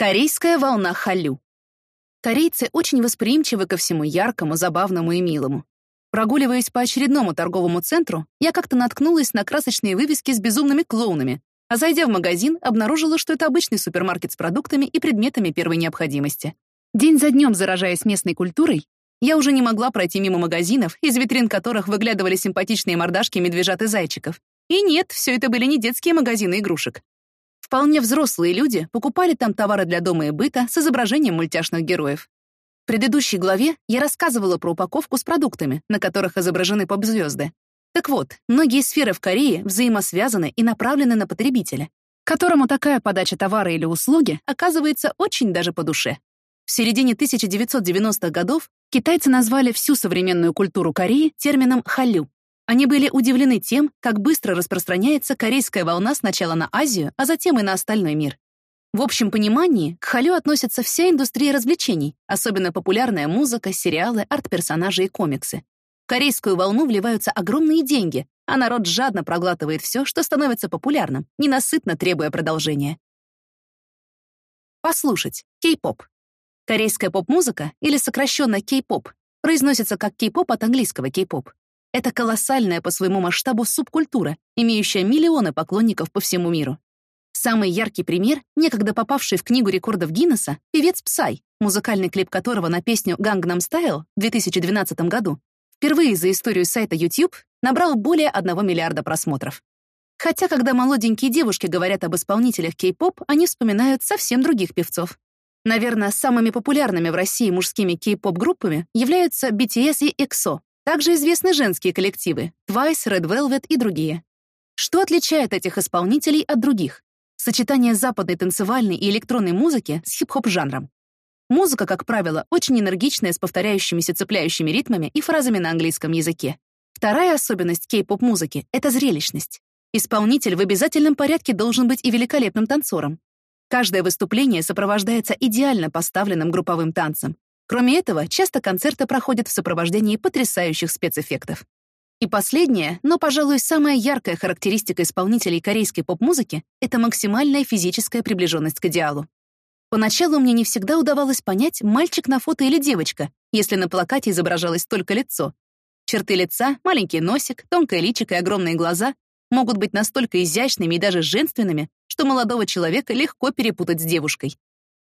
Корейская волна халю. Корейцы очень восприимчивы ко всему яркому, забавному и милому. Прогуливаясь по очередному торговому центру, я как-то наткнулась на красочные вывески с безумными клоунами, а зайдя в магазин, обнаружила, что это обычный супермаркет с продуктами и предметами первой необходимости. День за днем заражаясь местной культурой, я уже не могла пройти мимо магазинов, из витрин которых выглядывали симпатичные мордашки медвежат и зайчиков. И нет, все это были не детские магазины игрушек. Вполне взрослые люди покупали там товары для дома и быта с изображением мультяшных героев. В предыдущей главе я рассказывала про упаковку с продуктами, на которых изображены поп-звезды. Так вот, многие сферы в Корее взаимосвязаны и направлены на потребителя, которому такая подача товара или услуги оказывается очень даже по душе. В середине 1990-х годов китайцы назвали всю современную культуру Кореи термином «халю». Они были удивлены тем, как быстро распространяется корейская волна сначала на Азию, а затем и на остальной мир. В общем понимании к халю относится вся индустрия развлечений, особенно популярная музыка, сериалы, арт-персонажи и комиксы. В корейскую волну вливаются огромные деньги, а народ жадно проглатывает все, что становится популярным, ненасытно требуя продолжения. Послушать. Кей-поп. Корейская поп-музыка, или сокращенно кей-поп, произносится как кей-поп от английского кей-поп. Это колоссальная по своему масштабу субкультура, имеющая миллионы поклонников по всему миру. Самый яркий пример, некогда попавший в Книгу рекордов Гиннесса, певец Псай, музыкальный клип которого на песню «Gangnam Style» в 2012 году впервые за историю сайта YouTube набрал более 1 миллиарда просмотров. Хотя, когда молоденькие девушки говорят об исполнителях кей-поп, они вспоминают совсем других певцов. Наверное, самыми популярными в России мужскими кей-поп-группами являются BTS и EXO, также известны женские коллективы Twice, Red Velvet и другие. Что отличает этих исполнителей от других? Сочетание западной танцевальной и электронной музыки с хип-хоп-жанром. Музыка, как правило, очень энергичная, с повторяющимися цепляющими ритмами и фразами на английском языке. Вторая особенность кей-поп-музыки — это зрелищность. Исполнитель в обязательном порядке должен быть и великолепным танцором. Каждое выступление сопровождается идеально поставленным групповым танцем, Кроме этого, часто концерты проходят в сопровождении потрясающих спецэффектов. И последняя, но, пожалуй, самая яркая характеристика исполнителей корейской поп-музыки — это максимальная физическая приближенность к идеалу. Поначалу мне не всегда удавалось понять, мальчик на фото или девочка, если на плакате изображалось только лицо. Черты лица, маленький носик, тонкое личико и огромные глаза могут быть настолько изящными и даже женственными, что молодого человека легко перепутать с девушкой.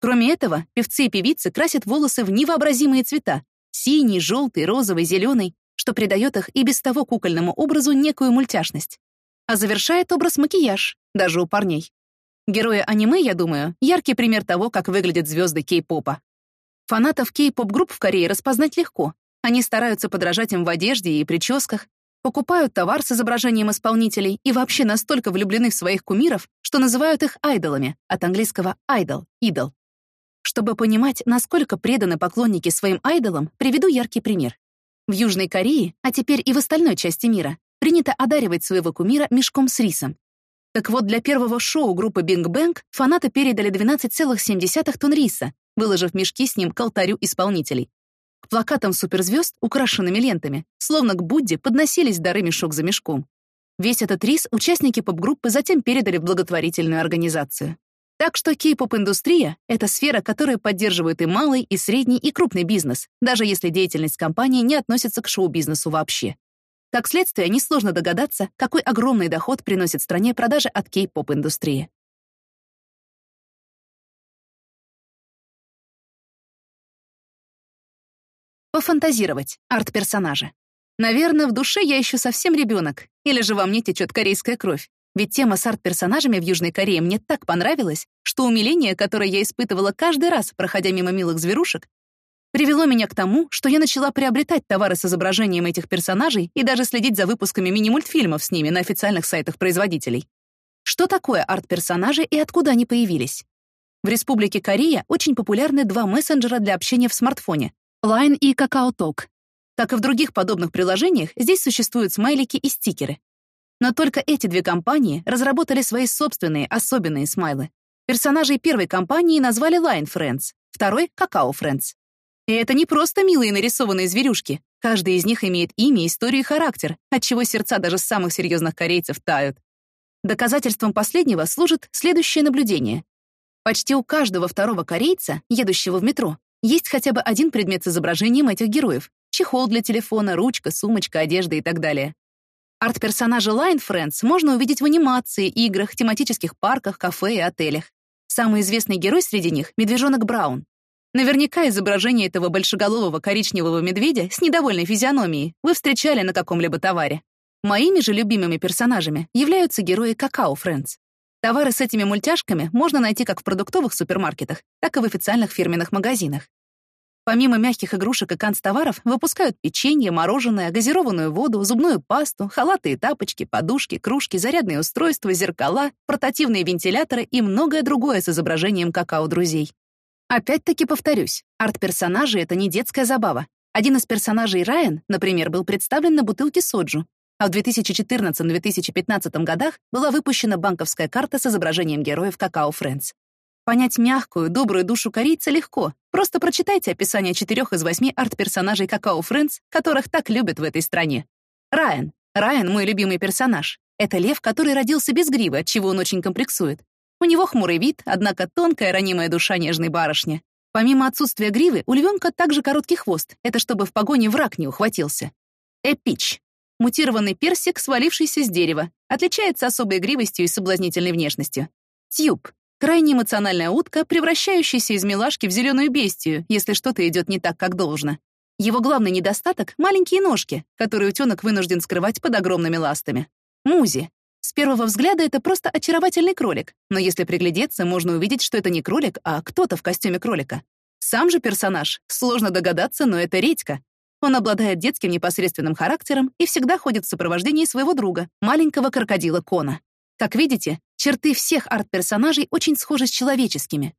Кроме этого, певцы и певицы красят волосы в невообразимые цвета — синий, желтый, розовый, зеленый, что придает их и без того кукольному образу некую мультяшность. А завершает образ макияж, даже у парней. Герои аниме, я думаю, яркий пример того, как выглядят звезды кей-попа. Фанатов кей-поп-групп в Корее распознать легко. Они стараются подражать им в одежде и прическах, покупают товар с изображением исполнителей и вообще настолько влюблены в своих кумиров, что называют их айдолами, от английского «idol» — «идол». Чтобы понимать, насколько преданы поклонники своим айдолам, приведу яркий пример. В Южной Корее, а теперь и в остальной части мира, принято одаривать своего кумира мешком с рисом. Так вот, для первого шоу группы Bing Bang фанаты передали 12,7 тонн риса, выложив мешки с ним к алтарю исполнителей. К плакатам суперзвезд, украшенными лентами, словно к Будде, подносились дары мешок за мешком. Весь этот рис участники поп-группы затем передали в благотворительную организацию. Так что кей-поп-индустрия — это сфера, которая поддерживает и малый, и средний, и крупный бизнес, даже если деятельность компании не относится к шоу-бизнесу вообще. Как следствие, несложно догадаться, какой огромный доход приносит стране продажи от кей-поп-индустрии. Пофантазировать. Арт-персонажи. Наверное, в душе я еще совсем ребенок, или же во мне течет корейская кровь. Ведь тема с арт-персонажами в Южной Корее мне так понравилась, что умиление, которое я испытывала каждый раз, проходя мимо милых зверушек, привело меня к тому, что я начала приобретать товары с изображением этих персонажей и даже следить за выпусками мини-мультфильмов с ними на официальных сайтах производителей. Что такое арт-персонажи и откуда они появились? В Республике Корея очень популярны два мессенджера для общения в смартфоне — Line и KakaoTalk. Как и в других подобных приложениях, здесь существуют смайлики и стикеры. Но только эти две компании разработали свои собственные особенные смайлы. Персонажей первой компании назвали Line Friends, второй — Kakao Friends. И это не просто милые нарисованные зверюшки. Каждый из них имеет имя, историю и характер, отчего сердца даже самых серьезных корейцев тают. Доказательством последнего служит следующее наблюдение. Почти у каждого второго корейца, едущего в метро, есть хотя бы один предмет с изображением этих героев. Чехол для телефона, ручка, сумочка, одежда и так далее. Арт-персонажа Line Friends можно увидеть в анимации, играх, тематических парках, кафе и отелях. Самый известный герой среди них — медвежонок Браун. Наверняка изображение этого большеголового коричневого медведя с недовольной физиономией вы встречали на каком-либо товаре. Моими же любимыми персонажами являются герои Какао Friends. Товары с этими мультяшками можно найти как в продуктовых супермаркетах, так и в официальных фирменных магазинах. Помимо мягких игрушек и канцтоваров, выпускают печенье, мороженое, газированную воду, зубную пасту, халаты и тапочки, подушки, кружки, зарядные устройства, зеркала, портативные вентиляторы и многое другое с изображением какао-друзей. Опять-таки повторюсь, арт-персонажи — это не детская забава. Один из персонажей Райан, например, был представлен на бутылке соджу, а в 2014-2015 годах была выпущена банковская карта с изображением героев Какао Friends. Понять мягкую, добрую душу корейца легко. Просто прочитайте описание четырех из восьми арт-персонажей Какао Friends, которых так любят в этой стране. Райан. Райан — мой любимый персонаж. Это лев, который родился без гривы, от чего он очень комплексует. У него хмурый вид, однако тонкая, ранимая душа нежной барышни. Помимо отсутствия гривы, у львенка также короткий хвост. Это чтобы в погоне враг не ухватился. Эпич. Мутированный персик, свалившийся с дерева. Отличается особой игривостью и соблазнительной внешностью. Тюб. Крайне эмоциональная утка, превращающаяся из милашки в зеленую бестию, если что-то идет не так, как должно. Его главный недостаток — маленькие ножки, которые утенок вынужден скрывать под огромными ластами. Музи. С первого взгляда это просто очаровательный кролик, но если приглядеться, можно увидеть, что это не кролик, а кто-то в костюме кролика. Сам же персонаж, сложно догадаться, но это редька. Он обладает детским непосредственным характером и всегда ходит в сопровождении своего друга, маленького крокодила Кона. Как видите, черты всех арт-персонажей очень схожи с человеческими.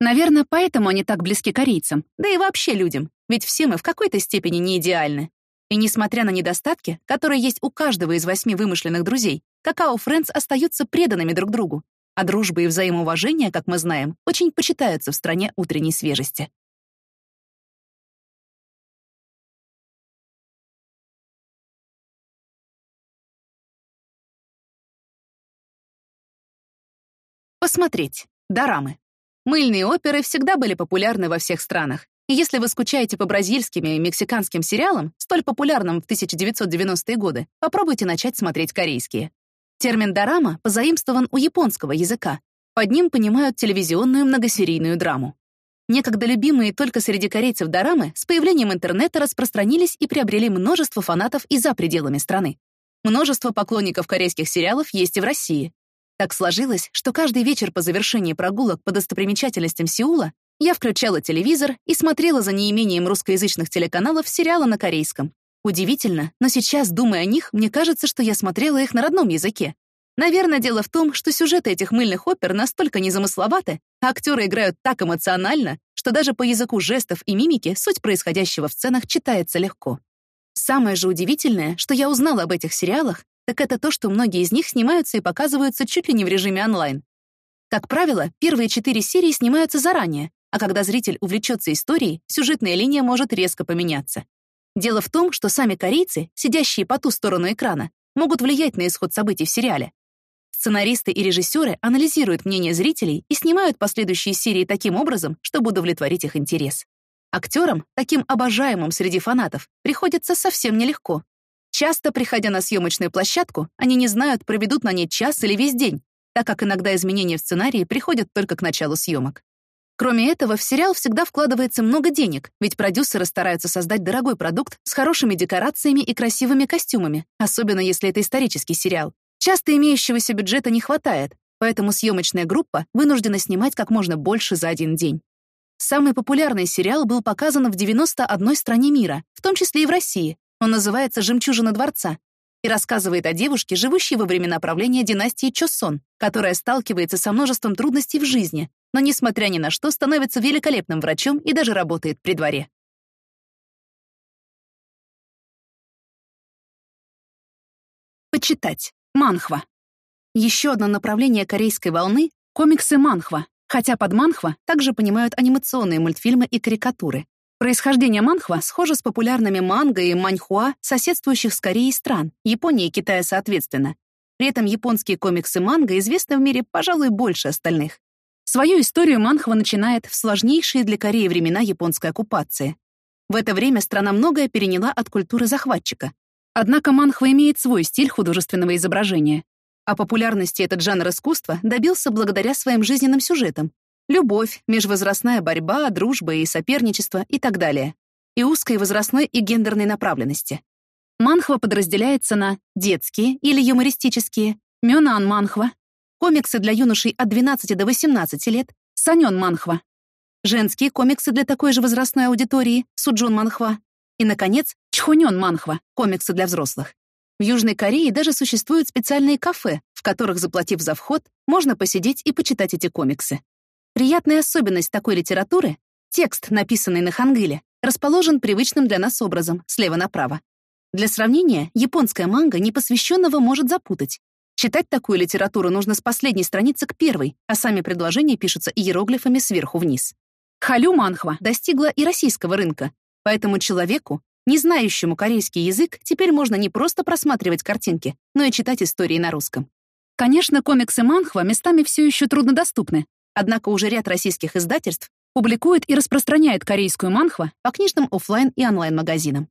Наверное, поэтому они так близки корейцам, да и вообще людям, ведь все мы в какой-то степени не идеальны. И несмотря на недостатки, которые есть у каждого из восьми вымышленных друзей, Какао Френдс остаются преданными друг другу, а дружба и взаимоуважение, как мы знаем, очень почитаются в стране утренней свежести. Посмотреть. Дорамы. Мыльные оперы всегда были популярны во всех странах. И если вы скучаете по бразильским и мексиканским сериалам, столь популярным в 1990-е годы, попробуйте начать смотреть корейские. Термин «дорама» позаимствован у японского языка. Под ним понимают телевизионную многосерийную драму. Некогда любимые только среди корейцев дорамы с появлением интернета распространились и приобрели множество фанатов и за пределами страны. Множество поклонников корейских сериалов есть и в России. Так сложилось, что каждый вечер по завершении прогулок по достопримечательностям Сеула я включала телевизор и смотрела за неимением русскоязычных телеканалов сериалы на корейском. Удивительно, но сейчас, думая о них, мне кажется, что я смотрела их на родном языке. Наверное, дело в том, что сюжеты этих мыльных опер настолько незамысловаты, а актеры играют так эмоционально, что даже по языку жестов и мимики суть происходящего в сценах читается легко. Самое же удивительное, что я узнала об этих сериалах, так это то, что многие из них снимаются и показываются чуть ли не в режиме онлайн. Как правило, первые четыре серии снимаются заранее, а когда зритель увлечется историей, сюжетная линия может резко поменяться. Дело в том, что сами корейцы, сидящие по ту сторону экрана, могут влиять на исход событий в сериале. Сценаристы и режиссеры анализируют мнение зрителей и снимают последующие серии таким образом, чтобы удовлетворить их интерес. Актерам, таким обожаемым среди фанатов, приходится совсем нелегко. Часто, приходя на съемочную площадку, они не знают, проведут на ней час или весь день, так как иногда изменения в сценарии приходят только к началу съемок. Кроме этого, в сериал всегда вкладывается много денег, ведь продюсеры стараются создать дорогой продукт с хорошими декорациями и красивыми костюмами, особенно если это исторический сериал. Часто имеющегося бюджета не хватает, поэтому съемочная группа вынуждена снимать как можно больше за один день. Самый популярный сериал был показан в 91 стране мира, в том числе и в России, он называется «Жемчужина дворца» и рассказывает о девушке, живущей во времена правления династии Чосон, которая сталкивается со множеством трудностей в жизни, но, несмотря ни на что, становится великолепным врачом и даже работает при дворе. Почитать. Манхва. Еще одно направление корейской волны — комиксы манхва, хотя под манхва также понимают анимационные мультфильмы и карикатуры. Происхождение манхва схоже с популярными манго и маньхуа соседствующих с Кореей стран, Японии и Китая соответственно. При этом японские комиксы манго известны в мире, пожалуй, больше остальных. Свою историю Манхва начинает в сложнейшие для Кореи времена японской оккупации. В это время страна многое переняла от культуры захватчика. Однако Манхва имеет свой стиль художественного изображения. А популярности этот жанр искусства добился благодаря своим жизненным сюжетам. Любовь, межвозрастная борьба, дружба и соперничество и так далее. И узкой возрастной и гендерной направленности. Манхва подразделяется на детские или юмористические, мёнан манхва, комиксы для юношей от 12 до 18 лет, санён манхва, женские комиксы для такой же возрастной аудитории, суджун манхва, и, наконец, чхонён манхва, комиксы для взрослых. В Южной Корее даже существуют специальные кафе, в которых, заплатив за вход, можно посидеть и почитать эти комиксы. Приятная особенность такой литературы — текст, написанный на хангыле, расположен привычным для нас образом, слева направо. Для сравнения, японская манга непосвященного может запутать. Читать такую литературу нужно с последней страницы к первой, а сами предложения пишутся иероглифами сверху вниз. Халю манхва достигла и российского рынка, поэтому человеку, не знающему корейский язык, теперь можно не просто просматривать картинки, но и читать истории на русском. Конечно, комиксы Манхва местами все еще труднодоступны, однако уже ряд российских издательств публикует и распространяет корейскую манхва по книжным офлайн и онлайн-магазинам.